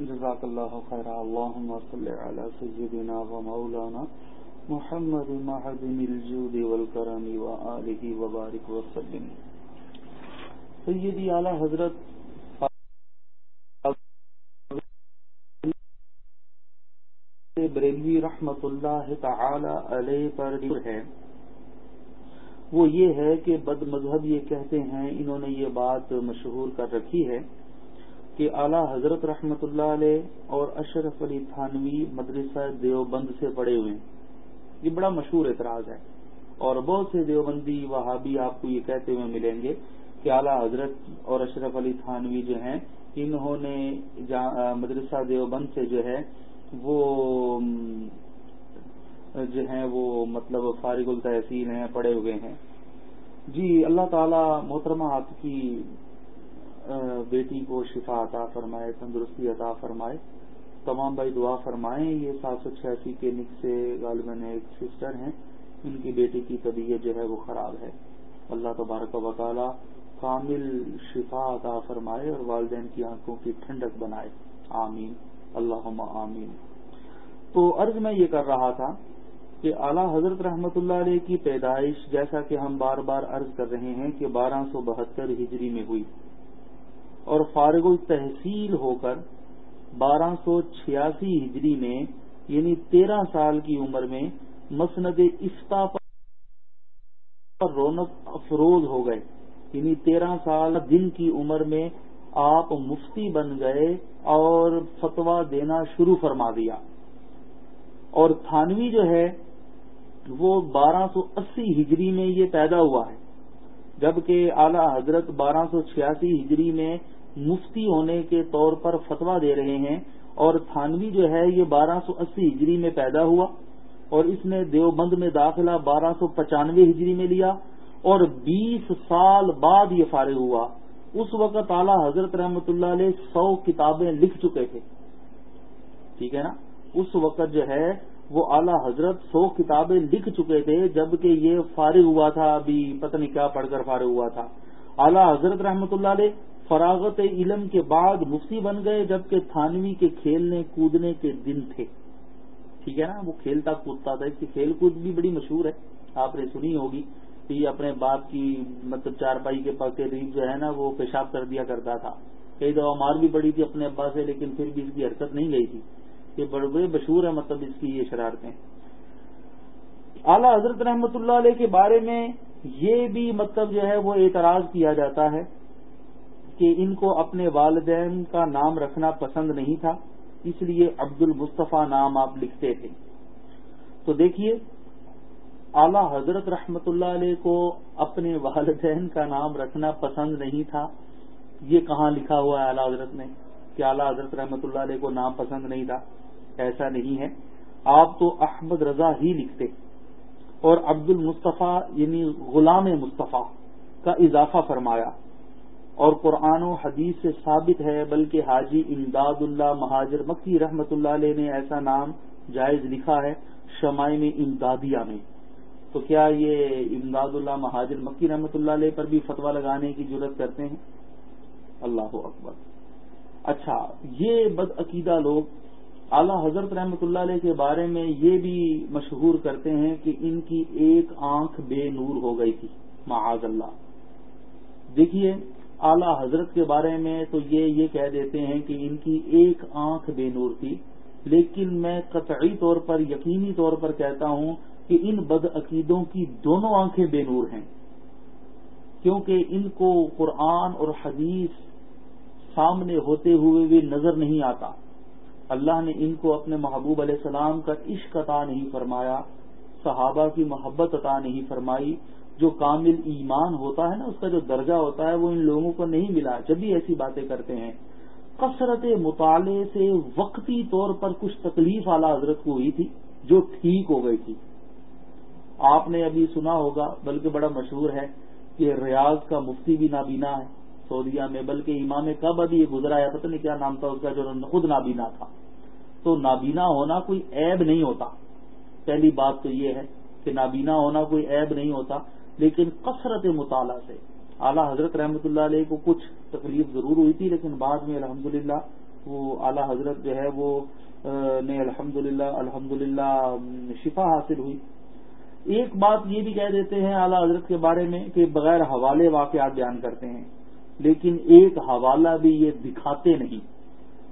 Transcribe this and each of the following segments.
جزاک اللہ خیر اللہم صلی علی سیدنا و مولانا محمد معدن الجود والکرم و آلہ و بارک وسلم سیدی اعلی حضرت بریلوی رحمت اللہ تعالی علیہ پر ہے، وہ یہ ہے کہ بد مذہب یہ کہتے ہیں، انہوں نے یہ بات مشہور کر رکھی ہے۔ کہ اعلی حضرت رحمت اللہ علیہ اور اشرف علی تھانوی مدرسہ دیوبند سے پڑے ہوئے ہیں۔ یہ بڑا مشہور اعتراض ہے۔ اور بہت سے دیوبندی وہابی آپ کو یہ کہتے ہوئے ملیں گے کہ اعلی حضرت اور اشرف علی تھانوی جو ہیں، انہوں نے مدرسہ دیوبند سے جو ہے، وہ، جو ہیں، وہ مطلب فارغ التحصیل ہیں پڑے ہوئے ہیں۔ جی اللہ تعالی محترمہ آپ کی بیٹی کو شفا عطا فرمائے، تندرستی عطا فرمائے، تمام بھائی دعا فرمائیں۔ یہ سات سو چھیاسی کے نک سے غالباً ایک سسٹر ہیں۔ ان کی بیٹی کی طبیعت جو ہے وہ خراب ہے۔ اللہ تبارک و تعالی کامل شفا عطا فرمائے اور والدین کی آنکھوں کی ٹھنڈک بنائے۔ آمین۔ اللہ آمین۔ تو عرض میں یہ کر رہا تھا کہ اعلی حضرت رحمت اللہ علیہ کی پیدائش، جیسا کہ ہم بار بار عرض کر رہے ہیں کہ بارہ سو بہتر ہجری میں ہوئی۔ اور فارغ التحصیل ہو کر بارہ سو چھیاسی ہجری میں یعنی تیرہ سال کی عمر میں، مسند افتا پر رونق افروز ہو گئے۔ یعنی تیرہ سال دن کی عمر میں آپ مفتی بن گئے اور فتوا دینا شروع فرما دیا۔ اور تھانوی جو ہے، وہ بارہ سو اسی ہجری میں یہ پیدا ہوا ہے۔ جبکہ اعلی حضرت بارہ سو چھیاسی ہجری میں مفتی ہونے کے طور پر فتوا دے رہے ہیں اور تھانوی جو ہے یہ بارہ سو اسی ہجری میں پیدا ہوا اور اس نے دیوبند میں داخلہ بارہ سو پچانوے ہجری میں لیا اور بیس سال بعد یہ فارغ ہوا۔ اس وقت اعلی حضرت رحمت اللہ علیہ سو کتابیں لکھ چکے تھے۔ ٹھیک ہے نا؟ اس وقت جو ہے وہ اعلی حضرت سو کتابیں لکھ چکے تھے جبکہ یہ فارغ ہوا تھا، ابھی پتہ نہیں کیا پڑھ کر فارغ ہوا تھا۔ اعلی حضرت رحمت اللہ علیہ فراغت علم کے بعد مفتی بن گئے جبکہ تھانوی کے کھیلنے کودنے کے دن تھے۔ ٹھیک ہے نا؟ وہ کھیلتا کودتا تھا۔ اس کی کھیل کود بھی بڑی مشہور ہے۔ آپ نے سنی ہوگی کہ یہ اپنے باپ کی مطلب چارپائی کے پاس ریف جو ہے نا، وہ پیشاب کر دیا کرتا تھا۔ کئی دفعہ مار بھی پڑی تھی اپنے ابا سے، لیکن پھر بھی اس کی حرکت نہیں گئی تھی۔ یہ بڑے بڑے مشہور ہے مطلب اس کی یہ شرارتیں۔ اعلی حضرت رحمت اللہ علیہ کے بارے میں یہ بھی مطلب جو ہے وہ اعتراض کیا جاتا ہے۔ کہ ان کو اپنے والدین کا نام رکھنا پسند نہیں تھا، اس لیے عبد المصطفیٰ نام آپ لکھتے تھے۔ تو دیکھیے، اعلی حضرت رحمت اللہ علیہ کو اپنے والدین کا نام رکھنا پسند نہیں تھا۔ یہ کہاں لکھا ہوا ہے اعلی حضرت نے کہ اعلی حضرت رحمت اللہ علیہ کو نام پسند نہیں تھا۔ ایسا نہیں ہے۔ آپ تو احمد رضا ہی لکھتے۔ اور عبد المصطفیٰ یعنی غلام مصطفیٰ کا اضافہ فرمایا۔ اور قرآن و حدیث سے ثابت ہے، بلکہ حاجی امداد اللہ مہاجر مکی رحمت اللہ علیہ نے ایسا نام جائز لکھا ہے شمائم امدادیہ میں۔ تو کیا یہ امداد اللہ مہاجر مکی رحمت اللہ علیہ پر بھی فتوا لگانے کی ضرورت کرتے ہیں؟ اللہ اکبر۔ اچھا یہ بد عقیدہ لوگ اعلی حضرت رحمۃ اللہ علیہ کے بارے میں یہ بھی مشہور کرتے ہیں کہ ان کی ایک آنکھ بے نور ہو گئی تھی، معاذ اللہ۔ دیکھیے اعلی حضرت کے بارے میں تو یہ یہ کہہ دیتے ہیں کہ ان کی ایک آنکھ بے نور تھی، لیکن میں قطعی طور پر، یقینی طور پر کہتا ہوں کہ ان بد عقیدوں کی دونوں آنکھیں بے نور ہیں۔ کیونکہ ان کو قرآن اور حدیث سامنے ہوتے ہوئے بھی نظر نہیں آتا۔ اللہ نے ان کو اپنے محبوب علیہ السلام کا عشق عطا نہیں فرمایا، صحابہ کی محبت عطا نہیں فرمائی جو کامل ایمان ہوتا ہے نا، اس کا جو درجہ ہوتا ہے، وہ ان لوگوں کو نہیں ملا۔ جب بھی ایسی باتیں کرتے ہیں۔ کثرت مطالعے سے وقتی طور پر کچھ تکلیف اعلی حضرت کو ہوئی تھی، جو ٹھیک ہو گئی تھی۔ آپ نے ابھی سنا ہوگا، بلکہ بڑا مشہور ہے، کہ ریاض کا مفتی بھی نابینا ہے سعودیہ میں، بلکہ امام کب ابھی یہ گزرا ہے۔ پتہ نہیں کیا نام تھا اس کا، جو خود نابینا تھا۔ تو نابینا ہونا کوئی عیب نہیں ہوتا۔ پہلی بات تو یہ ہے کہ نابینا ہونا کوئی عیب نہیں ہوتا۔ لیکن کثرت مطالعہ سے۔ اعلی حضرت رحمۃ اللہ علیہ کو کچھ تکلیف ضرور ہوئی تھی، لیکن بعد میں الحمد وہ اعلی حضرت جو ہے وہ نے الحمد للہ الحمد شفا حاصل ہوئی۔ ایک بات یہ بھی کہہ دیتے ہیں اعلی حضرت کے بارے میں کہ بغیر حوالے واقعات بیان کرتے ہیں، لیکن ایک حوالہ بھی یہ دکھاتے نہیں۔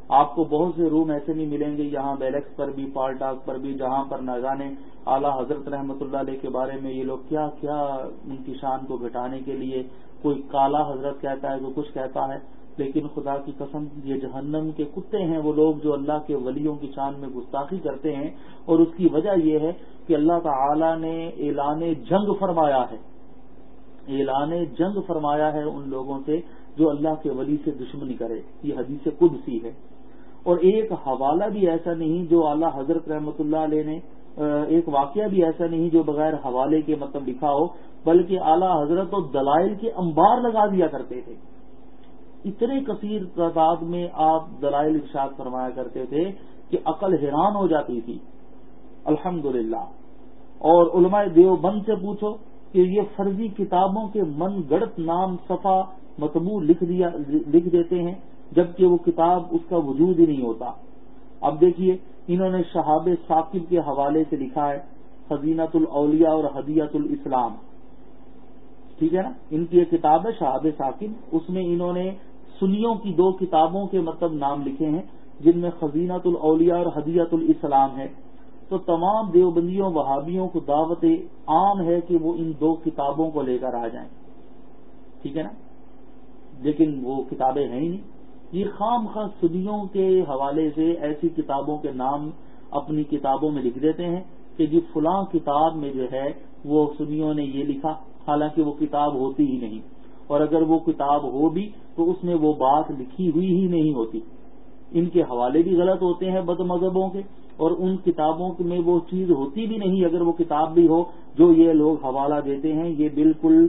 آپ کو بہت سے روم ایسے نہیں ملیں گے یہاں بیلکس پر بھی، پال ٹاک پر بھی، جہاں پر نہ جانے۔ اعلیٰ حضرت رحمۃ اللہ علیہ کے بارے میں یہ لوگ کیا کیا ان کی شان کو گھٹانے کے لیے کوئی کالا حضرت کہتا ہے، کوئی کچھ کہتا ہے؟ لیکن خدا کی قسم، یہ جہنم کے کتے ہیں وہ لوگ جو اللہ کے ولیوں کی شان میں گستاخی کرتے ہیں۔ اور اس کی وجہ یہ ہے کہ اللہ تعالی نے اعلان جنگ فرمایا ہے۔ اعلان جنگ فرمایا ہے ان لوگوں سے جو اللہ کے ولی سے دشمنی کرے۔ یہ حدیث قدسی ہے۔ اور ایک حوالہ بھی ایسا نہیں جو اعلیٰ حضرت رحمۃ اللہ علیہ نے ایک واقعہ بھی ایسا نہیں جو بغیر حوالے کے مطلب لکھا ہو، بلکہ اعلیٰ حضرت و دلائل کے انبار لگا دیا کرتے تھے۔ اتنے کثیر تعداد میں آپ دلائل ارشاد فرمایا کرتے تھے کہ عقل حیران ہو جاتی تھی۔ الحمد اور علماء دیوبند سے پوچھو کہ یہ فرضی کتابوں کے من گڑت نام صفا متبو لکھ دیتے ہیں۔ جبکہ وہ کتاب اس کا وجود ہی نہیں ہوتا۔ اب دیکھیے، انہوں نے شہاب ثاقب کے حوالے سے لکھا ہے حزینت الاولیاء اور حدیت الاسلام۔ ٹھیک ہے نا؟ ان کی ایک کتاب ہے، شہاب ثاقب۔ اس میں انہوں نے سنیوں کی دو کتابوں کے مطلب نام لکھے ہیں، جن میں خزینت الاولیاء اور حدیت الاسلام ہے۔ تو تمام دیوبندیوں، وہابیوں کو دعوت عام ہے کہ وہ ان دو کتابوں کو لے کر آ جائیں۔ ٹھیک ہے نا؟ لیکن وہ کتابیں ہیں ہی نہیں۔ یہ خام خاص سنیوں کے حوالے سے ایسی کتابوں کے نام اپنی کتابوں میں لکھ دیتے ہیں کہ جی فلاں کتاب میں جو ہے وہ سنیوں نے یہ لکھا، حالانکہ وہ کتاب ہوتی ہی نہیں۔ اور اگر وہ کتاب ہو بھی تو اس میں وہ بات لکھی ہوئی ہی نہیں ہوتی۔ ان کے حوالے بھی غلط ہوتے ہیں بد مذہبوں کے، اور ان کتابوں میں وہ چیز ہوتی بھی نہیں۔ اگر وہ کتاب بھی ہو، جو یہ لوگ حوالہ دیتے ہیں، یہ بالکل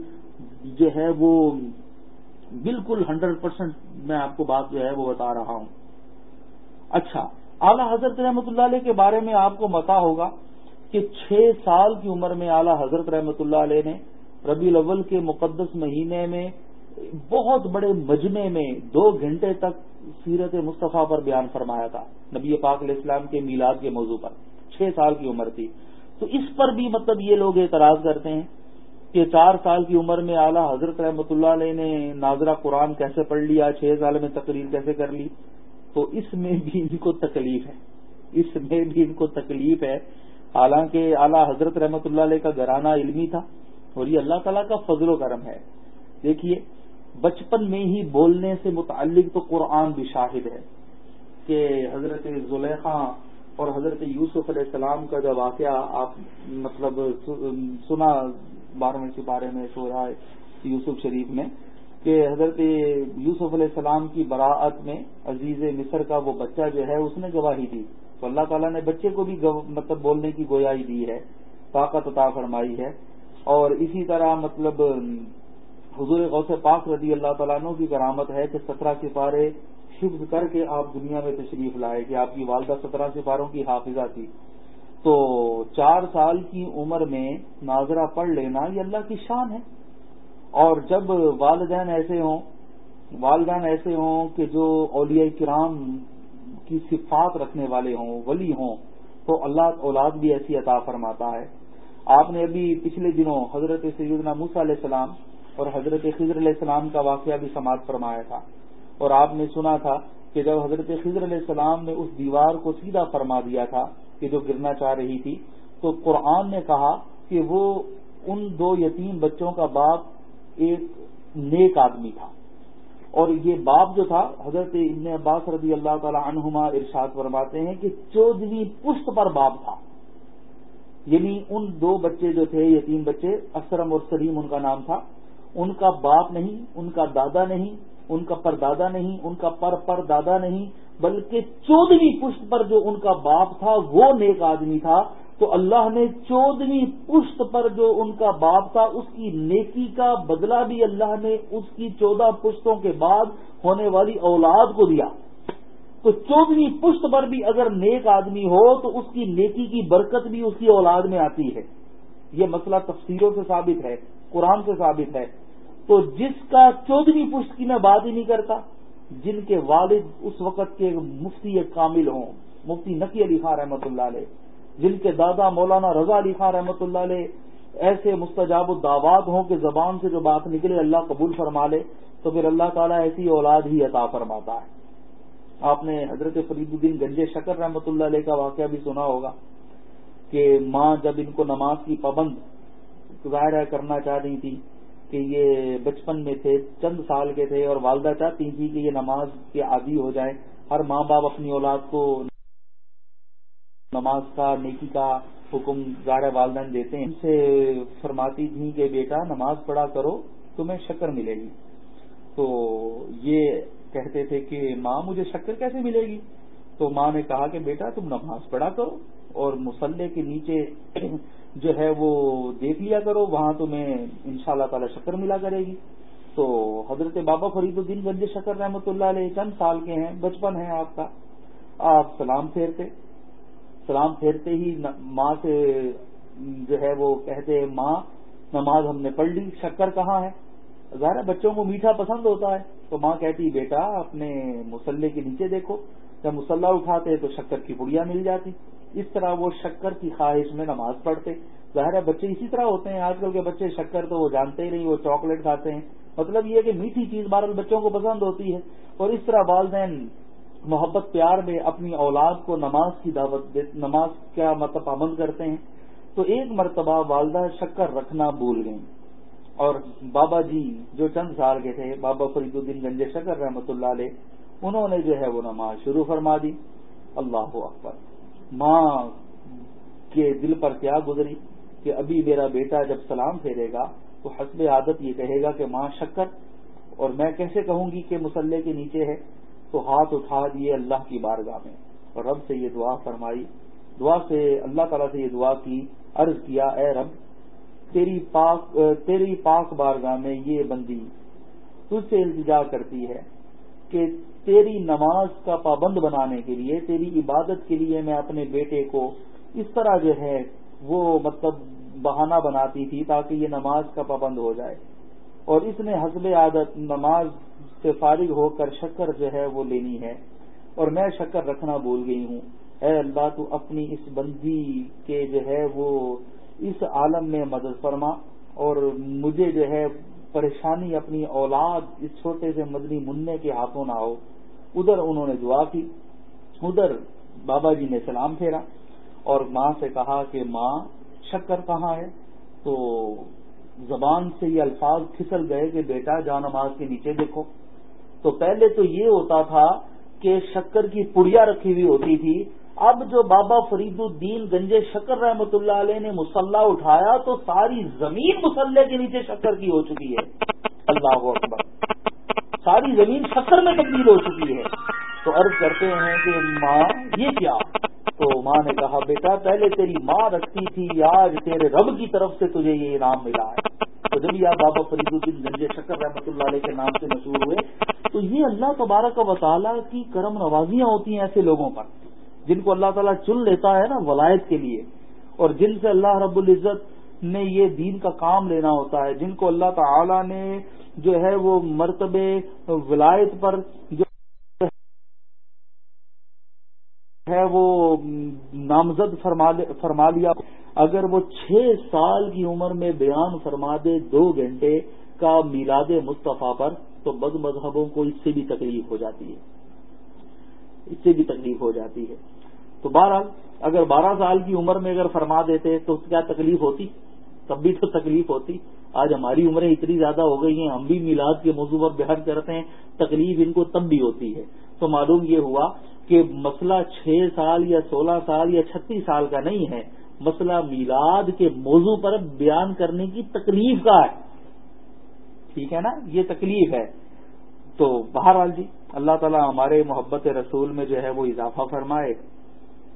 جو ہے وہ بالکل ہنڈریڈ پرسینٹ میں آپ کو بات جو ہے وہ بتا رہا ہوں۔ اچھا اعلی حضرت رحمۃ اللہ علیہ کے بارے میں آپ کو متا ہوگا کہ چھ سال کی عمر میں اعلی حضرت رحمۃ اللہ علیہ نے ربی الاول کے مقدس مہینے میں بہت بڑے مجمع میں دو گھنٹے تک سیرت مصطفیٰ پر بیان فرمایا تھا، نبی پاک علیہ السلام کے میلاد کے موضوع پر۔ چھ سال کی عمر تھی۔ تو اس پر بھی مطلب یہ لوگ اعتراض کرتے ہیں کہ چار سال کی عمر میں اعلیٰ حضرت رحمۃ اللہ علیہ نے ناظرہ قرآن کیسے پڑھ لیا، چھ سال میں تقریر کیسے کر لی؟ تو اس میں بھی ان کو تکلیف ہے۔ اس میں بھی ان کو تکلیف ہے۔ حالانکہ اعلیٰ حضرت رحمۃ اللہ علیہ کا گھرانہ علمی تھا اور یہ اللہ تعالیٰ کا فضل و کرم ہے۔ دیکھیے، بچپن میں ہی بولنے سے متعلق تو قرآن بھی شاہد ہے کہ حضرت زلیخا اور حضرت یوسف علیہ السلام کا جو واقعہ آپ مطلب سنا بارہویں سپارے میں سو رہا ہے یوسف شریف میں کہ حضرت یوسف علیہ السلام کی براعت میں عزیز مصر کا وہ بچہ جو ہے اس نے گواہی دی تو اللہ تعالیٰ نے بچے کو بھی مطلب بولنے کی گویائی دی ہے، طاقت عطا فرمائی ہے۔ اور اسی طرح مطلب حضور غوث پاک رضی اللہ تعالیٰ عنہ کی کرامت ہے کہ سترہ سپارے حفظ کر کے آپ دنیا میں تشریف لائے، کہ آپ کی والدہ سترہ سپاروں کی حافظہ تھی۔ تو چار سال کی عمر میں ناظرہ پڑھ لینا یہ اللہ کی شان ہے۔ اور جب والدین ایسے ہوں، والدین ایسے ہوں کہ جو اولیاء کرام کی صفات رکھنے والے ہوں، ولی ہوں، تو اللہ اولاد بھی ایسی عطا فرماتا ہے۔ آپ نے ابھی پچھلے دنوں حضرت سیدنا موسیٰ علیہ السلام اور حضرت خضر علیہ السلام کا واقعہ بھی سماعت فرمایا تھا۔ اور آپ نے سنا تھا کہ جب حضرت خضر علیہ السلام نے اس دیوار کو سیدھا فرما دیا تھا کہ جو گرنا چاہ رہی تھی، تو قرآن نے کہا کہ وہ ان دو یتیم بچوں کا باپ ایک نیک آدمی تھا۔ اور یہ باپ جو تھا، حضرت ابن عباس رضی اللہ تعالی عنہما ارشاد فرماتے ہیں کہ چودہویں پشت پر باپ تھا۔ یعنی ان دو بچے جو تھے، یتیم بچے اسرم اور سلیم ان کا نام تھا۔ ان کا باپ نہیں، ان کا دادا نہیں، ان کا پر دادا نہیں، ان کا پر پر دادا نہیں بلکہ چودہویں پشت پر جو ان کا باپ تھا، وہ نیک آدمی تھا۔ تو اللہ نے چودہویں پشت پر جو ان کا باپ تھا، اس کی نیکی کا بدلہ بھی اللہ نے اس کی چودہ پشتوں کے بعد ہونے والی اولاد کو دیا۔ تو چودہویں پشت پر بھی اگر نیک آدمی ہو، تو اس کی نیکی کی برکت بھی اس کی اولاد میں آتی ہے۔ یہ مسئلہ تفسیروں سے ثابت ہے، قرآن سے ثابت ہے۔ تو جس کا چودہویں پشت کی میں بات ہی نہیں کرتا جن کے والد اس وقت کے مفتی کامل ہوں، مفتی نقی علی خان رحمۃ اللہ علیہ، جن کے دادا مولانا رضا علی خان رحمۃ اللہ علیہ، ایسے مستجاب الدعوات ہوں کہ زبان سے جو بات نکلے اللہ قبول فرما لے، تو پھر اللہ تعالیٰ ایسی اولاد ہی عطا فرماتا ہے۔ آپ نے حضرت فرید الدین گنجے شکر رحمۃ اللہ علیہ کا واقعہ بھی سنا ہوگا کہ ماں جب ان کو نماز کی پابند ظاہر کرنا چاہ رہی تھی کہ یہ بچپن میں تھے، چند سال کے تھے اور والدہ چاہتی تھی کہ یہ نماز کے عادی ہو جائے۔ ہر ماں باپ اپنی اولاد کو نماز کا، نیکی کا حکم ظاہر والدین دیتے ہیں۔ ان سے فرماتی تھیں کہ بیٹا، نماز پڑھا کرو، تمہیں شکر ملے گی۔ تو یہ کہتے تھے کہ ماں، مجھے شکر کیسے ملے گی؟ تو ماں نے کہا کہ بیٹا، تم نماز پڑھا کرو اور مسلح کے نیچے جو ہے وہ دیکھ لیا کرو، وہاں تمہیں ان شاء اللہ تعالی شکر ملا کرے گی۔ تو حضرت بابا فرید الدین گنج شکر رحمۃ اللہ علیہ چند سال کے ہیں، بچپن ہے آپ کا۔ آپ سلام پھیرتے۔ سلام پھیرتے ہی ماں سے جو ہے وہ کہتے، ماں، نماز ہم نے پڑھ لی، شکر کہاں ہے؟ ظاہر بچوں کو میٹھا پسند ہوتا ہے۔ تو ماں کہتی، بیٹا، اپنے مسلح کے نیچے دیکھو۔ جب مسلح اٹھاتے تو شکر کی پڑیا مل جاتی۔ اس طرح وہ شکر کی خواہش میں نماز پڑھتے۔ ظاہر ہے بچے اسی طرح ہوتے ہیں۔ آج کل کے بچے شکر تو وہ جانتے ہی نہیں، وہ چاکلیٹ کھاتے ہیں۔ مطلب یہ کہ میٹھی چیز بہرحال بچوں کو پسند ہوتی ہے۔ اور اس طرح والدین محبت، پیار میں اپنی اولاد کو نماز کی دعوت نماز کا مطلب پابند کرتے ہیں۔ تو ایک مرتبہ والدہ شکر رکھنا بھول گئیں۔ اور بابا جی جو چند سال کے تھے، بابا فرید الدین گنج شکر رحمۃ اللہ علیہ، انہوں نے جو ہے وہ نماز شروع فرما دی۔ اللہ اکبر۔ ماں کے دل پر کیا گزری کہ ابھی میرا بیٹا جب سلام پھیرے گا تو حسب عادت یہ کہے گا کہ ماں شکر، اور میں کیسے کہوں گی کہ مسلح کے نیچے ہے؟ تو ہاتھ اٹھا دیے اللہ کی بارگاہ میں، اور رب سے یہ دعا فرمائی۔ دعا سے اللہ تعالیٰ سے یہ دعا کی، عرض کیا، اے رب، تیری پاک تیری پاک بارگاہ میں یہ بندی تجھ سے التجا کرتی ہے۔ کہ تیری نماز کا پابند بنانے کے لیے، تیری عبادت کے لیے میں اپنے بیٹے کو اس طرح جو ہے وہ مطلب بہانہ بناتی تھی تاکہ یہ نماز کا پابند ہو جائے۔ اور اس نے حسب عادت نماز سے فارغ ہو کر شکر جو ہے وہ لینی ہے۔ اور میں شکر رکھنا بھول گئی ہوں۔ اے اللہ، تو اپنی اس بندی کے جو ہے وہ اس عالم میں مدد فرما اور مجھے جو ہے پریشانی اپنی اولاد اس چھوٹے سے مدنی منع کے ہاتھوں نہ ہو۔ ادھر انہوں نے دعا کی، ادھر بابا جی نے سلام پھیرا اور ماں سے کہا کہ ماں، شکر کہاں ہے؟ تو زبان سے یہ الفاظ پھسل گئے کہ بیٹا جا نماز کے نیچے دیکھو۔ تو پہلے تو یہ ہوتا تھا کہ شکر کی پڑیا رکھی ہوئی ہوتی تھی اب جو بابا فرید الدین گنجے شکر رحمت اللہ علیہ نے مسلح اٹھایا تو ساری زمین مسلح کے نیچے شکر کی ہو چکی ہے۔ اللہ اکبر۔ ساری زمین شکر میں تبدیل ہو چکی ہے۔ تو عرض کرتے ہیں کہ ماں، یہ کیا؟ تو ماں نے کہا، بیٹا، پہلے تیری ماں رکھتی تھی، آج تیرے رب کی طرف سے تجھے یہ انعام ملا ہے۔ تو جب آپ بابا فرید الدین گنج شکر رحمۃ اللہ علیہ کے نام سے مشہور ہوئے، تو یہ اللہ تبارک و تعالیٰ کی کرم نوازیاں ہوتی ہیں ایسے لوگوں پر۔ جن کو اللہ تعالیٰ چن لیتا ہے نا ولایت کے لیے، اور جن سے اللہ رب العزت نے یہ دین کا کام لینا ہوتا ہے، جن کو اللہ تعالی نے جو ہے وہ مرتبے ولایت پر جو ہے وہ نامزد فرما لیا۔ اگر وہ چھ سال کی عمر میں بیان فرما دے دو گھنٹے کا میلاد مصطفیٰ پر، تو بد مذہبوں کو اس سے بھی تکلیف ہو جاتی ہے۔ اس سے بھی تکلیف ہو جاتی ہے۔ تو بہرحال اگر بارہ سال کی عمر میں اگر فرما دیتے تو کیا تکلیف ہوتی؟ تب بھی تو تکلیف ہوتی۔ آج ہماری عمریں اتنی زیادہ ہو گئی ہیں، ہم بھی میلاد کے موضوع پر بحث کرتے ہیں، تکلیف ان کو تب بھی ہوتی ہے۔ تو معلوم یہ ہوا کہ مسئلہ چھ سال یا سولہ سال یا چھتیس سال کا نہیں ہے۔ مسئلہ میلاد کے موضوع پر بیان کرنے کی تکلیف کا ہے۔ ٹھیک ہے نا؟ یہ تکلیف ہے۔ تو بہرحال جی اللہ تعالیٰ ہمارے محبت رسول میں جو ہے وہ اضافہ فرمائے۔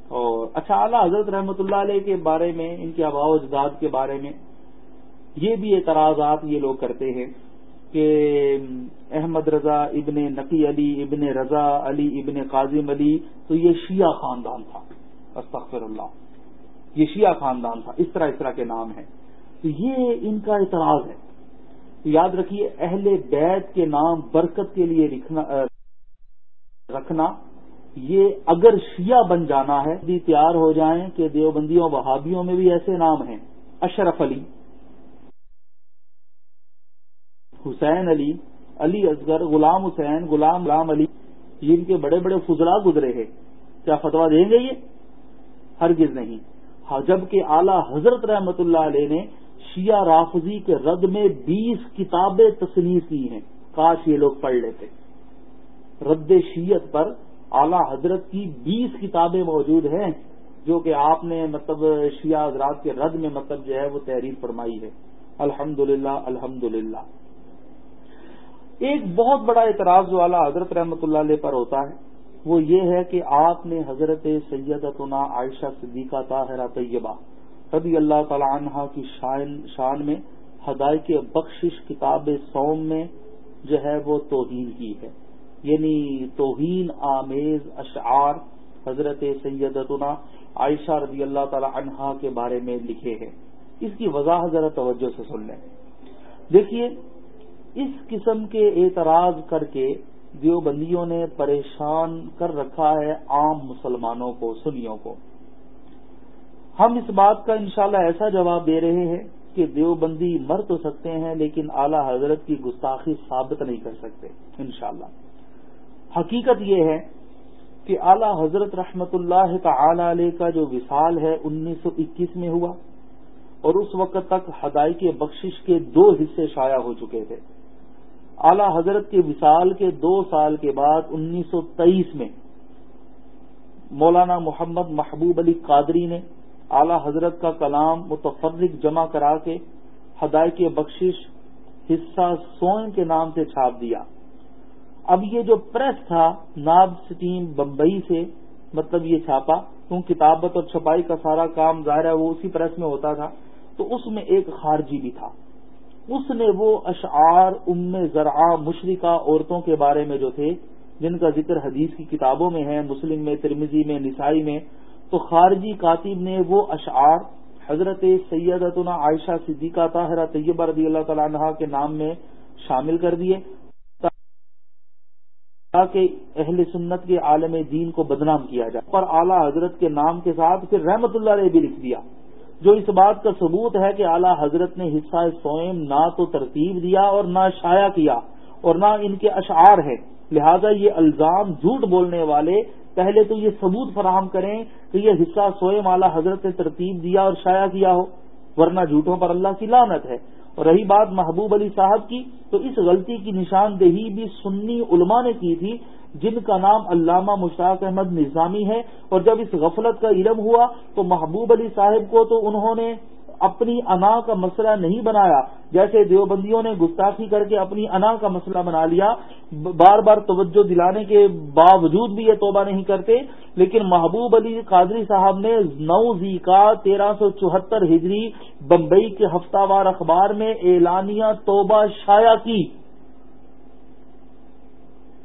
اور اچھا اعلیٰ حضرت رحمۃ اللہ علیہ کے بارے میں، ان کے آبا اجداد کے بارے میں یہ بھی اعتراضات یہ لوگ کرتے ہیں کہ احمد رضا ابن نقی علی ابن رضا علی ابن قاظم علی تو یہ شیعہ خاندان تھا، استغفر اللہ، یہ شیعہ خاندان تھا، اس طرح اس طرح کے نام ہیں۔ تو یہ ان کا اعتراض ہے۔ تو یاد رکھیے، اہل بیت کے نام برکت کے لیے رکھنا یہ اگر شیعہ بن جانا ہے، بھی تیار ہو جائیں کہ دیوبندیوں، وہابیوں میں بھی ایسے نام ہیں۔ اشرف علی۔ حسین علی علی اصغر، غلام حسین، غلام غلام علی، جن کے بڑے بڑے فضلہ گزرے ہیں۔ کیا فتوا دیں گے یہ؟ ہرگز نہیں۔ ہاں، جبکہ اعلی حضرت رحمت اللہ علیہ نے شیعہ رافضی کے رد میں بیس کتابیں تصنیف کی ہیں۔ کاش یہ لوگ پڑھ لیتے۔ رد شیعت پر اعلی حضرت کی بیس کتابیں موجود ہیں جو کہ آپ نے مطلب شیعہ حضرات کے رد میں مطلب جو ہے وہ تحریر فرمائی ہے۔ الحمد للہ الحمد للہ ایک بہت بڑا اعتراض جو اعلیٰ حضرت رحمۃ اللہ علیہ پر ہوتا ہے۔ وہ یہ ہے کہ آپ نے حضرت سیدتنا عائشہ صدیقہ طاہرہ طیبہ رضی اللہ تعالی عنہ کی شان میں ہدایت بخشش کتاب سوم میں جو ہے وہ توہین کی ہے۔ یعنی توہین آمیز اشعار حضرت سیدتنا عائشہ رضی اللہ تعالی عنہا کے بارے میں لکھے ہیں۔ اس کی وضاحت ذرا توجہ سے سن لیں۔ دیکھیے، اس قسم کے اعتراض کر کے دیوبندیوں نے پریشان کر رکھا ہے عام مسلمانوں کو، سنیوں کو۔ ہم اس بات کا انشاءاللہ ایسا جواب دے رہے ہیں کہ دیوبندی مر تو سکتے ہیں، لیکن اعلی حضرت کی گستاخی ثابت نہیں کر سکتے، انشاءاللہ۔ حقیقت یہ ہے کہ اعلی حضرت رحمت اللہ تعالی علیہ کا جو وصال ہے انیس سو اکیس میں ہوا اور اس وقت تک ہدائی کے بخشش کے دو حصے شائع ہو چکے تھے۔ اعلی حضرت کے وصال کے دو سال کے بعد انیس سو تیئیس میں مولانا محمد محبوب علی قادری نے اعلی حضرت کا کلام متفرق جمع کرا کے ہدایت کے بخشش حصہ سوئن کے نام سے چھاپ دیا۔ اب یہ جو پریس تھا، ناب سٹیم بمبئی سے مطلب یہ چھاپا کیوں کتابت اور چھپائی کا سارا کام ظاہر ہے، وہ اسی پریس میں ہوتا تھا، تو اس میں ایک خارجی بھی تھا۔ اس نے وہ اشعار ام ذرا مشرقہ عورتوں کے بارے میں جو تھے، جن کا ذکر حدیث کی کتابوں میں ہے، مسلم میں ترمزی میں، نسائی میں، تو خارجی کاتب نے وہ اشعار حضرت سیدتنا عائشہ صدیقہ طاہرہ طیبہ رضی اللہ تعالیٰ عنہ کے نام میں شامل کر دیے۔ تاکہ اہل سنت کے عالم دین کو بدنام کیا جائے۔ پر اعلی حضرت کے نام کے ساتھ پھر رحمت اللہ علیہ بھی لکھ دیا۔ جو اس بات کا ثبوت ہے کہ اعلی حضرت نے حصہ سوئم نہ تو ترتیب دیا اور نہ شائع کیا اور نہ ان کے اشعار ہیں۔ لہذا یہ الزام جھوٹ بولنے والے پہلے تو یہ ثبوت فراہم کریں کہ یہ حصہ سوئم اعلی حضرت نے ترتیب دیا اور شائع کیا ہو، ورنہ جھوٹوں پر اللہ کی لانت ہے۔ اور رہی بات محبوب علی صاحب کی، تو اس غلطی کی نشاندہی بھی سنی علماء نے کی تھی، جن کا نام علامہ مشتاق احمد نظامی ہے۔ اور جب اس غفلت کا علم ہوا، تو محبوب علی صاحب کو تو انہوں نے اپنی انا کا مسئلہ نہیں بنایا، جیسے دیوبندیوں نے گستاخی کر کے اپنی انا کا مسئلہ بنا لیا، بار بار توجہ دلانے کے باوجود بھی یہ توبہ نہیں کرتے، لیکن محبوب علی قادری صاحب نے نو زی کا تیرہ سو چوہتر ہجری بمبئی کے ہفتہ وار اخبار میں اعلانیہ توبہ شائع کی۔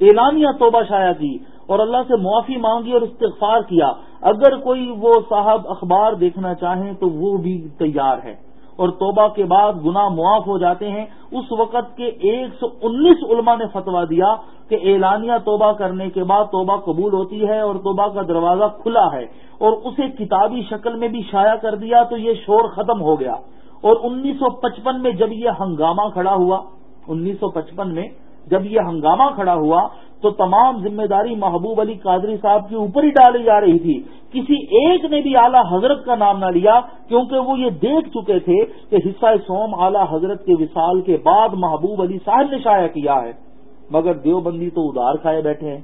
اعلانیہ توبہ شائع کی اور اللہ سے معافی مانگی اور استغفار کیا۔ اگر کوئی وہ صاحب اخبار دیکھنا چاہیں تو وہ بھی تیار ہے اور توبہ کے بعد گناہ معاف ہو جاتے ہیں۔ اس وقت کے ایک سو انیس علماء نے فتوا دیا کہ اعلانیہ توبہ کرنے کے بعد توبہ قبول ہوتی ہے اور توبہ کا دروازہ کھلا ہے اور اسے کتابی شکل میں بھی شائع کر دیا تو یہ شور ختم ہو گیا۔ اور انیس سو پچپن میں جب یہ ہنگامہ کھڑا ہوا، انیس سو پچپن میں جب یہ ہنگامہ کھڑا ہوا تو تمام ذمہ داری محبوب علی قادری صاحب کے اوپر ہی ڈالی جا رہی تھی۔ کسی ایک نے بھی اعلیٰ حضرت کا نام نہ لیا، کیونکہ وہ یہ دیکھ چکے تھے کہ حصہ سوم اعلیٰ حضرت کے وصال کے بعد محبوب علی صاحب نے شائع کیا ہے۔ مگر دیوبندی تو ادار کھائے بیٹھے ہیں۔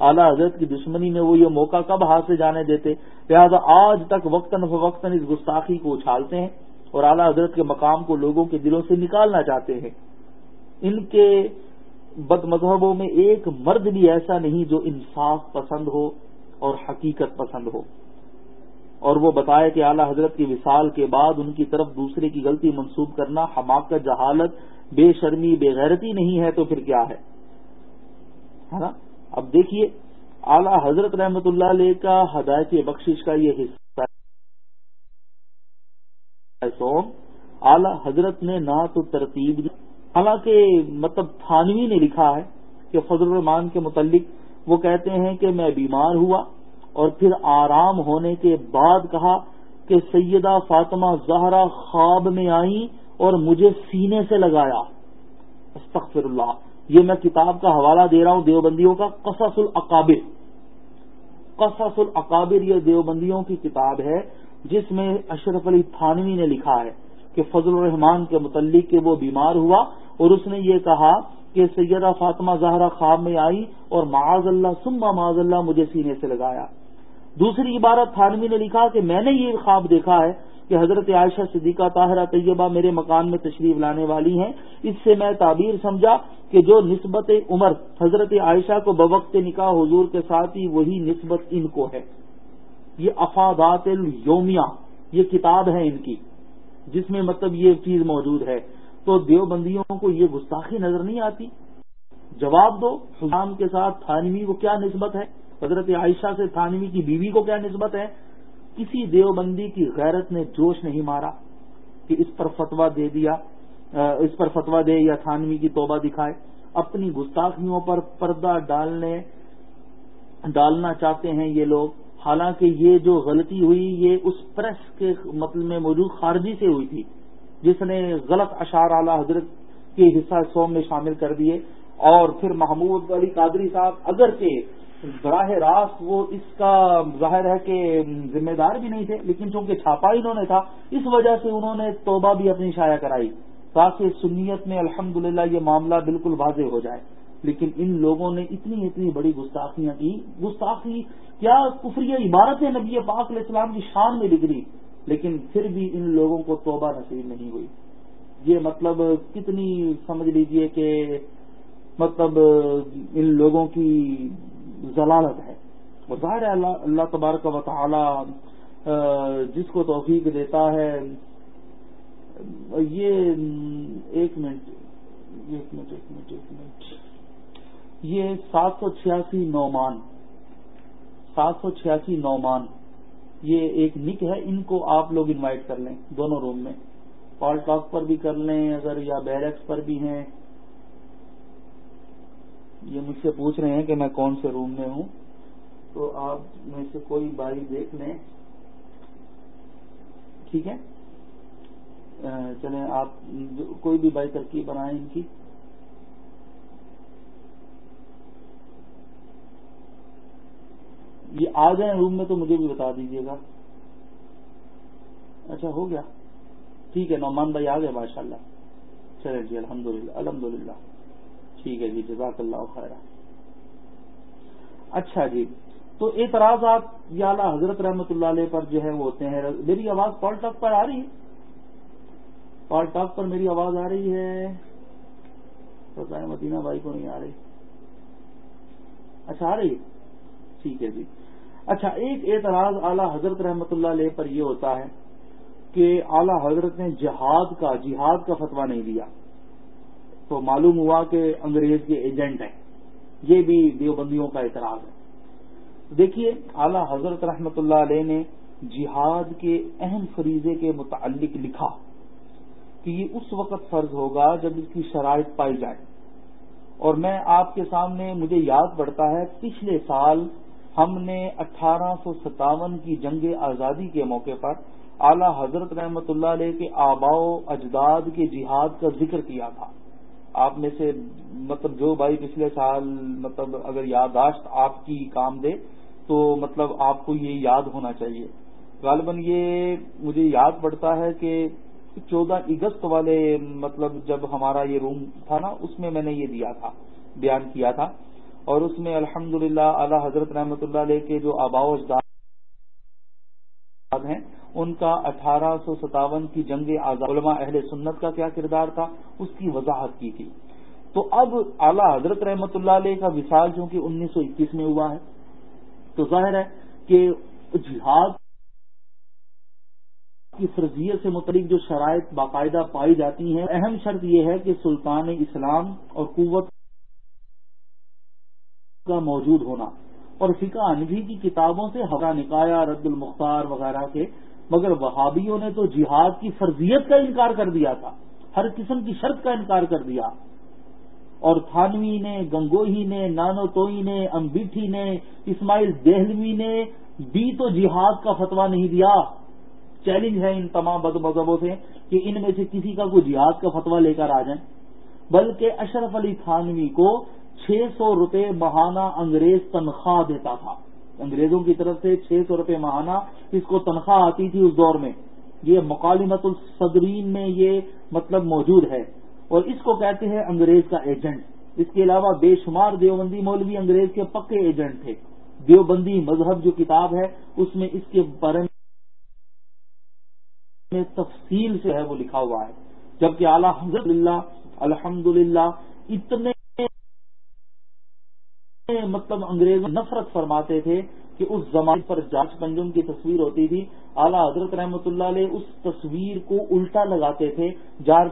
اعلیٰ حضرت کی دشمنی میں وہ یہ موقع کب ہاتھ سے جانے دیتے؟ لہٰذا آج تک وقتاً فوقتاً اس گستاخی کو اچھالتے ہیں اور اعلیٰ حضرت کے مقام کو لوگوں کے دلوں سے نکالنا چاہتے ہیں۔ ان کے بد مذہبوں میں ایک مرد بھی ایسا نہیں جو انصاف پسند ہو اور حقیقت پسند ہو۔ اور وہ بتائے کہ اعلی حضرت کی وصال کے بعد ان کی طرف دوسرے کی غلطی منسوب کرنا حماقت، جہالت، بے شرمی، بے غیرتی نہیں ہے تو پھر کیا ہے؟ نا؟ اب دیکھیے، اعلی حضرت رحمت اللہ علیہ کا ہدایت بخشش کا یہ حصہ سوم، اعلی حضرت نے نہ تو ترتیب حالانکہ مطلب تھانوی نے لکھا ہے کہ فضل الرحمان کے متعلق وہ کہتے ہیں کہ میں بیمار ہوا اور پھر آرام ہونے کے بعد کہا کہ سیدہ فاطمہ زہرا خواب میں آئی اور مجھے سینے سے لگایا۔ استغفر اللہ۔ یہ میں کتاب کا حوالہ دے رہا ہوں دیوبندیوں کا۔ قصص العقابر قصص العقابر یہ دیوبندیوں کی کتاب ہے جس میں اشرف علی تھانوی نے لکھا ہے کہ فضل الرحمان کے متعلق کہ وہ بیمار ہوا اور اس نے یہ کہا کہ سیدہ فاطمہ زہرا خواب میں آئی اور معاذ اللہ سما معاذ اللہ مجھے سینے سے لگایا۔ دوسری عبارت تھانوی نے لکھا کہ میں نے یہ خواب دیکھا ہے کہ حضرت عائشہ صدیقہ طاہرہ طیبہ میرے مکان میں تشریف لانے والی ہیں۔ اس سے میں تعبیر سمجھا کہ جو نسبت عمر حضرت عائشہ کو بوقت نکاح حضور کے ساتھ ہی، وہی نسبت ان کو ہے۔ یہ افادات الومیہ یہ کتاب ہے ان کی، جس میں مطلب یہ چیز موجود ہے۔ تو دیوبندیوں کو یہ گستاخی نظر نہیں آتی؟ جواب دو حسام کے ساتھ تھانوی کو کیا نسبت ہے؟ حضرت عائشہ سے تھانوی کی بیوی کو کیا نسبت ہے؟ کسی دیوبندی کی غیرت نے جوش نہیں مارا کہ اس پر فتوا دے دیا اس پر فتوا دے یا تھانوی کی توبہ دکھائے۔ اپنی گستاخیوں پر پردہ ڈالنے، ڈالنا چاہتے ہیں یہ لوگ۔ حالانکہ یہ جو غلطی ہوئی، یہ اس پریس کے مطلب میں موجود خارجی سے ہوئی تھی۔ جس نے غلط اشار اعلی حضرت کے حصہ سوم میں شامل کر دیے اور پھر محمود علی قادری صاحب، اگرچہ براہ راست وہ اس کا ظاہر ہے کہ ذمہ دار بھی نہیں تھے، لیکن چونکہ چھاپا انہوں نے تھا، اس وجہ سے انہوں نے توبہ بھی اپنی شائع کرائی تاکہ سنیت میں الحمد یہ معاملہ بالکل واضح ہو جائے۔ لیکن ان لوگوں نے اتنی اتنی بڑی گستاخیاں کی۔ گستاخی، کیا کفری عبارت ہے نبی پاک علیہ السلام کی شان میں بگڑی؟ لیکن پھر بھی ان لوگوں کو توبہ نصیب نہیں ہوئی۔ یہ مطلب کتنی سمجھ لیجیے کہ مطلب ان لوگوں کی ضلالت ہے۔ ظاہر ہے اللہ اللہ تبارک و تعالی جس کو توفیق دیتا ہے۔ یہ، ایک منٹ ایک منٹ ایک منٹ ایک منٹ۔ یہ سات سو چھیاسی نومان سات سو چھیاسی نومان یہ ایک نک ہے، ان کو آپ لوگ انوائٹ کر لیں دونوں روم میں۔ پال ٹاک پر بھی کر لیں اگر، یا بیرکس پر بھی ہیں۔ یہ مجھ سے پوچھ رہے ہیں کہ میں کون سے روم میں ہوں۔ تو آپ میں سے کوئی بھائی دیکھ لیں۔ ٹھیک ہے؟ چلیں آپ کوئی بھی بائی ترکیب بنائیں ان کی۔ یہ آ جائیں روم میں تو مجھے بھی بتا دیجیے گا۔ اچھا ہو گیا۔ ٹھیک ہے، نعمان بھائی آ گئے ماشاء اللہ چلے جی الحمد للہ الحمد للہ ٹھیک ہے جی جزاک اللہ خیر اچھا جی تو اعتراضات یا اللہ حضرت رحمۃ اللہ علیہ پر جو ہے وہ ہوتے ہیں۔ میری آواز پال ٹاک پر آ رہی ہے؟ پال ٹاک پر میری آواز آ رہی ہے۔ بتائیں، مدینہ بھائی کو نہیں آ رہی۔ اچھا آ رہی ہے۔ ٹھیک ہے جی۔ اچھا ایک اعتراض اعلی حضرت رحمۃ اللہ علیہ پر یہ ہوتا ہے کہ اعلی حضرت نے جہاد کا جہاد کا فتویٰ نہیں دیا۔ تو معلوم ہوا کہ انگریز کے ایجنٹ ہیں۔ یہ بھی دیوبندیوں کا اعتراض ہے۔ دیکھیے، اعلی حضرت رحمت اللہ علیہ نے جہاد کے اہم فریضے کے متعلق لکھا کہ یہ اس وقت فرض ہوگا جب اس کی شرائط پائی جائے اور میں آپ کے سامنے، مجھے یاد پڑتا ہے، پچھلے سال ہم نے اٹھارہ سو ستاون کی جنگ آزادی کے موقع پر اعلی حضرت رحمت اللہ علیہ کے آبا و اجداد کے جہاد کا ذکر کیا تھا۔ آپ میں سے مطلب جو بھائی پچھلے سال مطلب اگر یادداشت آپ کی کام دے تو مطلب آپ کو یہ یاد ہونا چاہیے۔ غالباً یہ مجھے یاد پڑتا ہے کہ چودہ اگست والے مطلب جب ہمارا یہ روم تھا نا، اس میں میں نے یہ دیا تھا، بیان کیا تھا۔ اور اس میں الحمد للہ اعلی حضرت رحمۃ اللہ علیہ کے جو آبا اجداد ہیں، ان کا اٹھارہ سو ستاون کی جنگ آزاد علماء اہل سنت کا کیا کردار تھا؟ اس کی وضاحت کی تھی تو اب اعلی حضرت رحمت اللہ علیہ کا وصال چونکہ انیس سو اکیس میں ہوا ہے، تو ظاہر ہے کہ جہاد کی فرضیت سے متعلق جو شرائط باقاعدہ پائی جاتی ہیں، اہم شرط یہ ہے کہ سلطان اسلام اور قوت کا موجود ہونا۔ اور فقہ انوی کی کتابوں سے ہوا نکایا، رد المختار وغیرہ کے۔ مگر وہابیوں نے تو جہاد کی فرضیت کا انکار کر دیا تھا۔ ہر قسم کی شرط کا انکار کر دیا۔ اور تھانوی نے، گنگوہی نے، نانو توئی نے، امبیٹھی نے، اسماعیل دہلوی نے بھی تو جہاد کا فتوا نہیں دیا۔ چیلنج ہے ان تمام بد مذہبوں سے کہ ان میں سے کسی کا کوئی جہاد کا فتوا لے کر آ جائیں۔ بلکہ اشرف علی تھانوی کو چھ سو روپے ماہانہ انگریز تنخواہ دیتا تھا۔ انگریزوں کی طرف سے چھ سو روپے ماہانہ اس کو تنخواہ آتی تھی اس دور میں۔ یہ مکالمت الصدرین میں یہ مطلب موجود ہے۔ اور اس کو کہتے ہیں انگریز کا ایجنٹ۔ اس کے علاوہ بے شمار دیوبندی مولوی انگریز کے پکے ایجنٹ تھے۔ دیوبندی مذہب جو کتاب ہے، اس میں اس کے بارے میں تفصیل سے ہے، وہ لکھا ہوا ہے۔ جبکہ اعلیٰ حضرت اللہ الحمد اتنے مطلب انگریز نفرت فرماتے تھے کہ اس زمانے پر جارج پنجم کی تصویر ہوتی تھی۔ اعلیٰ حضرت رحمۃ اللہ علیہ اس تصویر کو الٹا لگاتے تھے۔ جارج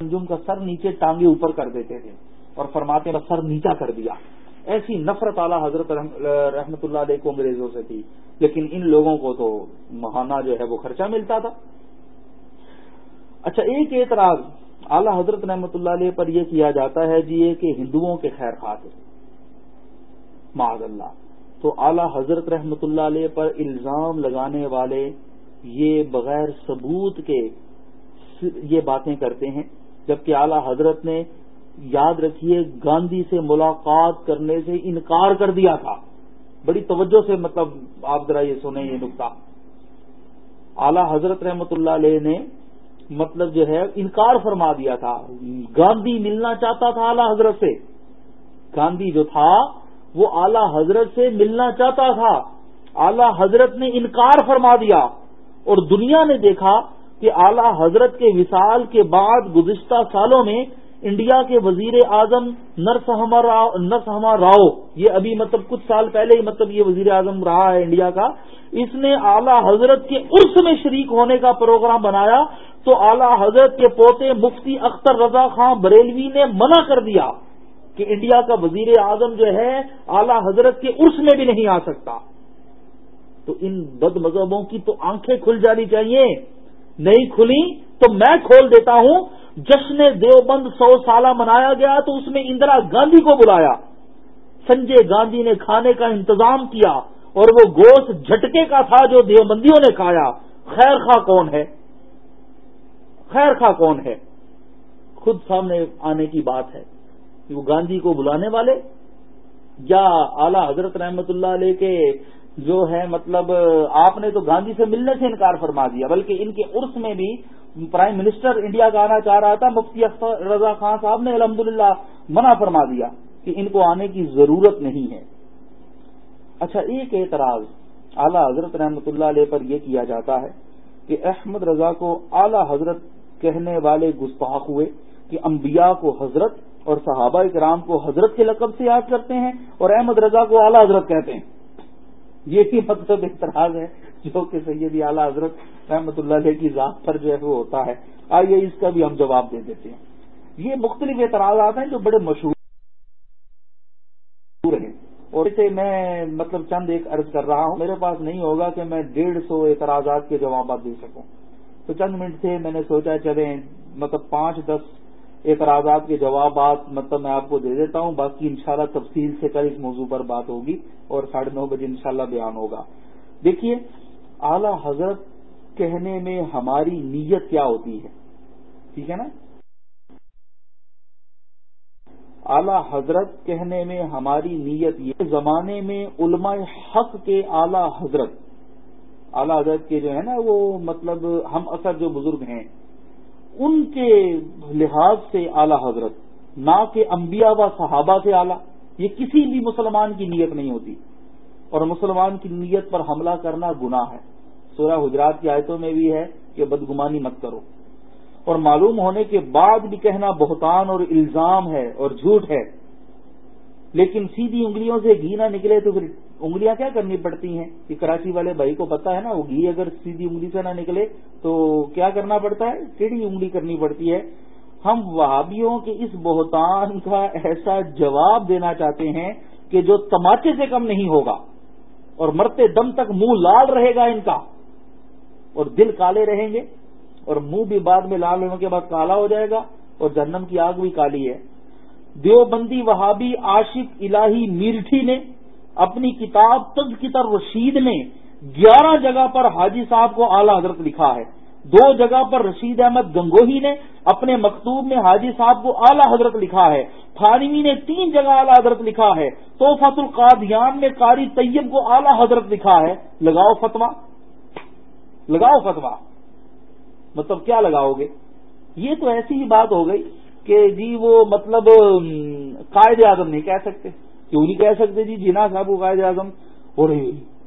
پنجم کا سر نیچے ٹانگے اوپر کر دیتے تھے اور فرماتے کا سر نیچا کر دیا۔ ایسی نفرت اعلیٰ حضرت رحمۃ اللہ علیہ کو انگریزوں سے تھی۔ لیکن ان لوگوں کو تو ماہانہ جو ہے وہ خرچہ ملتا تھا۔ اچھا ایک اعتراض۔ اعلیٰ حضرت رحمۃ اللہ علیہ پر یہ کیا جاتا ہے جی کہ ہندوؤں کے خیر خواہ معذ اللہ۔ تو اعلی حضرت رحمۃ اللہ علیہ پر الزام لگانے والے یہ بغیر ثبوت کے یہ باتیں کرتے ہیں، جبکہ اعلی حضرت نے یاد رکھیے گاندھی سے ملاقات کرنے سے انکار کر دیا تھا۔ بڑی توجہ سے مطلب آپ ذرا یہ سنیں یہ نقطہ۔ اعلی حضرت رحمۃ اللہ علیہ نے مطلب جو ہے، انکار فرما دیا تھا۔ گاندھی ملنا چاہتا تھا اعلی حضرت سے۔ گاندھی جو تھا، وہ اعلی حضرت سے ملنا چاہتا تھا۔ اعلی حضرت نے انکار فرما دیا۔ اور دنیا نے دیکھا کہ اعلی حضرت کے وصال کے بعد گزشتہ سالوں میں انڈیا کے وزیر اعظم نرسہما راؤ یہ ابھی مطلب کچھ سال پہلے ہی مطلب یہ وزیر اعظم رہا ہے انڈیا کا۔ اس نے اعلی حضرت کے عرص میں شریک ہونے کا پروگرام بنایا۔ تو اعلی حضرت کے پوتے مفتی اختر رضا خان بریلوی نے منع کر دیا کہ انڈیا کا وزیر اعظم جو ہے اعلی حضرت کے عرس میں بھی نہیں آ سکتا۔ تو ان بد مذہبوں کی تو آنکھیں کھل جانی چاہیے۔ نہیں کھلی تو میں کھول دیتا ہوں۔ جشن دیوبند سو سالہ منایا گیا تو اس میں اندرا گاندھی کو بلایا۔ سنجے گاندھی نے کھانے کا انتظام کیا اور وہ گوشت جھٹکے کا تھا جو دیوبندیوں نے کھایا۔ خیر خواہ کون ہے؟ خیر خواہ کون ہے؟ خود سامنے آنے کی بات ہے کہ وہ گاندھی کو بلانے والے یا اعلی حضرت رحمت اللہ علیہ کے جو ہے مطلب آپ نے تو گاندھی سے ملنے سے انکار فرما دیا، بلکہ ان کے عرس میں بھی پرائم منسٹر انڈیا کا آنا چاہ رہا تھا، مفتی اختر رضا خان صاحب نے الحمدللہ منع فرما دیا کہ ان کو آنے کی ضرورت نہیں ہے۔ اچھا ایک اعتراض اعلی حضرت رحمت اللہ علیہ پر یہ کیا جاتا ہے کہ احمد رضا کو اعلی حضرت کہنے والے گستاخ ہوئے کہ انبیاء کو حضرت اور صحابہ کرام کو حضرت کے لقب سے یاد کرتے ہیں اور احمد رضا کو اعلیٰ حضرت کہتے ہیں۔ یہی مطلب اعتراض ہے جو کہ سیدی اعلیٰ حضرت احمد اللہ علیہ کی ذات پر جو ہے وہ ہوتا ہے۔ آئیے اس کا بھی ہم جواب دے دیتے ہیں۔ یہ مختلف اعتراضات ہیں جو بڑے مشہور ہیں۔ اور اسے میں مطلب چند ایک عرض کر رہا ہوں۔ میرے پاس نہیں ہوگا کہ میں ڈیڑھ سو اعتراضات کے جوابات دے سکوں۔ تو چند منٹ تھے میں نے سوچا چلیں مطلب پانچ، دس اعتراضات کے جوابات مطلب میں آپ کو دے دیتا ہوں، باقی انشاءاللہ تفصیل سے کل اس موضوع پر بات ہوگی اور ساڑھے نو بجے انشاءاللہ بیان ہوگا۔ دیکھیے، اعلی حضرت کہنے میں ہماری نیت کیا ہوتی ہے؟ ٹھیک ہے نا؟ اعلی حضرت کہنے میں ہماری نیت یہ زمانے میں علماء حق کے اعلی حضرت اعلی حضرت کے جو ہے نا وہ مطلب ہم اثر جو بزرگ ہیں، ان کے لحاظ سے اعلی حضرت، نہ کہ انبیاء و صحابہ سے اعلیٰ، یہ کسی بھی مسلمان کی نیت نہیں ہوتی۔ اور مسلمان کی نیت پر حملہ کرنا گناہ ہے۔ سورہ حجرات کی آیتوں میں بھی ہے کہ بدگمانی مت کرو۔ اور معلوم ہونے کے بعد بھی کہنا بہتان اور الزام ہے اور جھوٹ ہے۔ لیکن سیدھی انگلیوں سے گھی نہ نکلے تو پھر انگلیاں کیا کرنی پڑتی ہیں؟ کہ کراچی والے بھائی کو پتا ہے نا، وہ گھی اگر سیدھی انگلی سے نہ نکلے تو کیا کرنا پڑتا ہے؟ ٹیڑھی انگلی کرنی پڑتی ہے۔ ہم وہابیوں کے اس بہتان کا ایسا جواب دینا چاہتے ہیں کہ جو تماچے سے کم نہیں ہوگا اور مرتے دم تک منہ لال رہے گا ان کا اور دل کالے رہیں گے اور منہ بھی بعد میں لال ہونے کے بعد کالا ہو جائے گا اور جہنم کی آگ بھی کالی ہے۔ دیوبندی وہابی عاشق الہی میرٹھی نے اپنی کتاب تذکتر رشید نے گیارہ جگہ پر حاجی صاحب کو اعلی حضرت لکھا ہے۔ دو جگہ پر رشید احمد گنگوہی نے اپنے مکتوب میں حاجی صاحب کو اعلی حضرت لکھا ہے۔ تھانوی نے تین جگہ اعلی حضرت لکھا ہے۔ توفت القادیان میں قاری طیب کو اعلی حضرت لکھا ہے۔ لگاؤ فتوا لگاؤ فتوا مطلب کیا لگاؤ گے؟ یہ تو ایسی ہی بات ہو گئی کہ جی وہ مطلب قائد اعظم نہیں کہہ سکتے۔ کیوں نہیں کہہ سکتے جی جنا صاحب کو قائد اعظم اور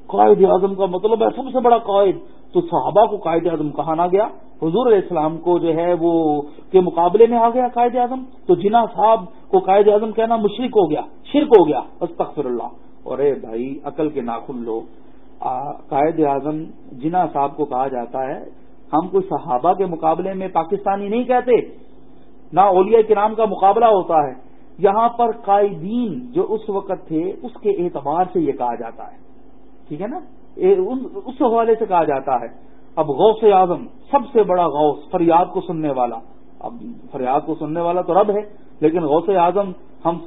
قائد اعظم کا مطلب ہے سب سے بڑا قائد۔ تو صحابہ کو قائد اعظم کہا نہ گیا۔ حضور علیہ السلام کو جو ہے وہ کے مقابلے میں آ گیا قائد اعظم۔ تو جنا صاحب کو قائد اعظم کہنا مشرق ہو گیا، شرک ہو گیا۔ استغفر اللہ۔ اور اے بھائی، عقل کے ناخن لو۔ قائد اعظم جنا صاحب کو کہا جاتا ہے، ہم کوئی صحابہ کے مقابلے میں پاکستانی نہیں کہتے۔ نہ اولیاء کرام کا مقابلہ ہوتا ہے۔ یہاں پر قائدین جو اس وقت تھے، اس کے اعتبار سے یہ کہا جاتا ہے۔ ٹھیک ہے نا؟ اس حوالے سے کہا جاتا ہے۔ اب غوث اعظم، سب سے بڑا غوث، فریاد کو سننے والا۔ اب فریاد کو سننے والا تو رب ہے، لیکن غوث اعظم، ہم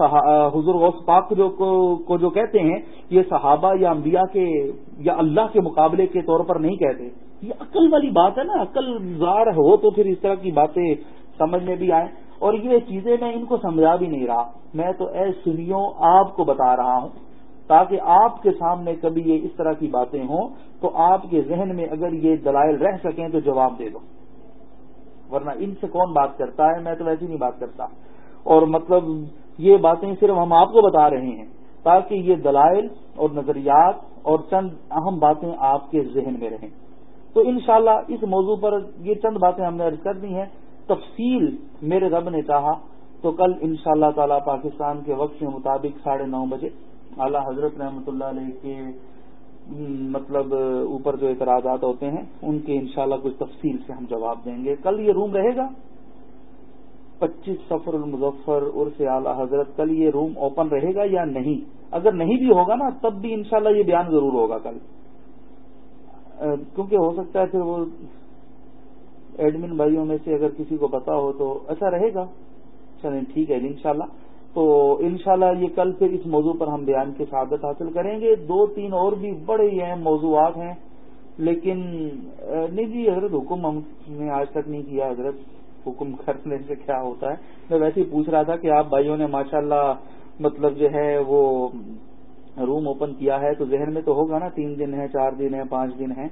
حضور غوث پاک جو کو جو کہتے ہیں، یہ صحابہ یا انبیاء کے یا اللہ کے مقابلے کے طور پر نہیں کہتے۔ یہ عقل والی بات ہے نا، عقل زار ہو تو پھر اس طرح کی باتیں سمجھ میں بھی آئیں۔ اور یہ چیزیں میں ان کو سمجھا بھی نہیں رہا۔ میں تو اے سنیوں، آپ کو بتا رہا ہوں۔ تاکہ آپ کے سامنے کبھی یہ اس طرح کی باتیں ہوں، تو آپ کے ذہن میں اگر یہ دلائل رہ سکیں تو جواب دے دو۔ ورنہ ان سے کون بات کرتا ہے؟ میں تو ویسے نہیں بات کرتا۔ اور مطلب یہ باتیں صرف ہم آپ کو بتا رہے ہیں، تاکہ یہ دلائل اور نظریات اور چند اہم باتیں آپ کے ذہن میں رہیں۔ تو انشاءاللہ اس موضوع پر یہ چند باتیں ہم نے ارض کر دی ہیں۔ تفصیل میرے رب نے چاہا تو کل ان شاء اللہ تعالی پاکستان کے وقت کے مطابق ساڑھے نو بجے۔ اعلیٰ حضرت رحمۃ اللہ علیہ کے مطلب اوپر جو اعتراضات ہوتے ہیں، ان کے انشاءاللہ کچھ تفصیل سے ہم جواب دیں گے۔ کل یہ روم رہے گا؟ پچیس سفر المظفر عرف اعلیٰ حضرت، کل یہ روم اوپن رہے گا یا نہیں؟ اگر نہیں بھی ہوگا نا، تب بھی انشاءاللہ یہ بیان ضرور ہوگا کل۔ کیونکہ ہو سکتا ہے پھر وہ ایڈمن بھائیوں میں سے اگر کسی کو پتا ہو تو ایسا رہے گا۔ چلیں ٹھیک ہے جی، انشاءاللہ۔ تو انشاءاللہ یہ کل پھر اس موضوع پر ہم بیان کی سعادت حاصل کریں گے۔ دو تین اور بھی بڑے ہی اہم موضوعات ہیں، لیکن نہیں جی حضرت حکم ہم نے آج تک نہیں کیا۔ حضرت حکم کرنے سے کیا ہوتا ہے؟ میں ویسے ہی پوچھ رہا تھا کہ آپ بھائیوں نے ماشاءاللہ مطلب جو ہے وہ روم اوپن کیا ہے تو ذہن میں تو ہوگا نا، تین دن ہے، چار دن ہے، پانچ دن ہے،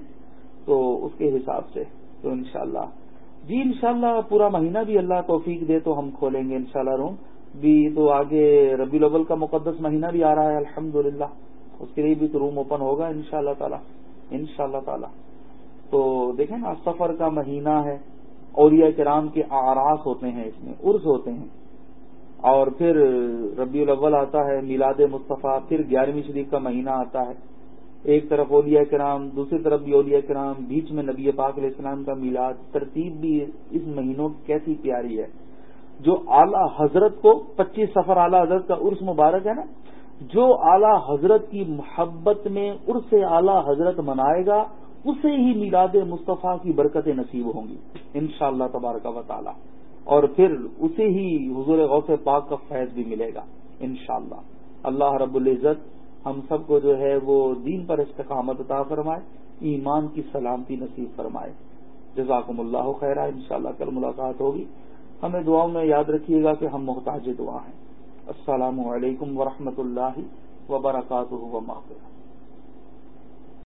تو اس کے حساب سے۔ تو انشاءاللہ جی انشاءاللہ پورا مہینہ بھی اللہ توفیق دے تو ہم کھولیں گے انشاءاللہ روم۔ بھی تو آگے ربی الاول کا مقدس مہینہ بھی آ رہا ہے الحمد اس کے لیے بھی تو روم اوپن ہوگا ان شاء اللہ تعالیٰ۔ ان اللہ تعالیٰ۔ تو دیکھیں نا، سفر کا مہینہ ہے، اولیاء کرام کے آراس ہوتے ہیں، اس میں عرس ہوتے ہیں۔ اور پھر ربیع الاول آتا ہے، میلاد مصطفیٰ، پھر گیارہویں شریف کا مہینہ آتا ہے۔ ایک طرف اولیاء کرام، دوسری طرف بھی اولیاء کرام، بیچ میں نبی پاک علیہ السلام کا میلاد، ترتیب بھی اس مہینوں کی کیسی پیاری ہے۔ جو اعلی حضرت کو، پچیس سفر اعلی حضرت کا عرس مبارک ہے نا، جو اعلی حضرت کی محبت میں عرس اعلی حضرت منائے گا، اسے ہی میلاد مصطفیٰ کی برکتیں نصیب ہوں گی ان شاء اللہ تبارک و تعالی۔ اور پھر اسے ہی حضور غوث پاک کا فیض بھی ملے گا ان شاء اللہ اللہ رب العزت ہم سب کو جو ہے وہ دین پر استقامت عطا فرمائے، ایمان کی سلامتی نصیب فرمائے۔ جزاکم اللہ خیرہ انشاءاللہ کل ملاقات ہوگی۔ ہمیں دعاؤں میں یاد رکھیے گا کہ ہم محتاج دعا ہیں۔ السلام علیکم ورحمۃ اللہ وبرکاتہ۔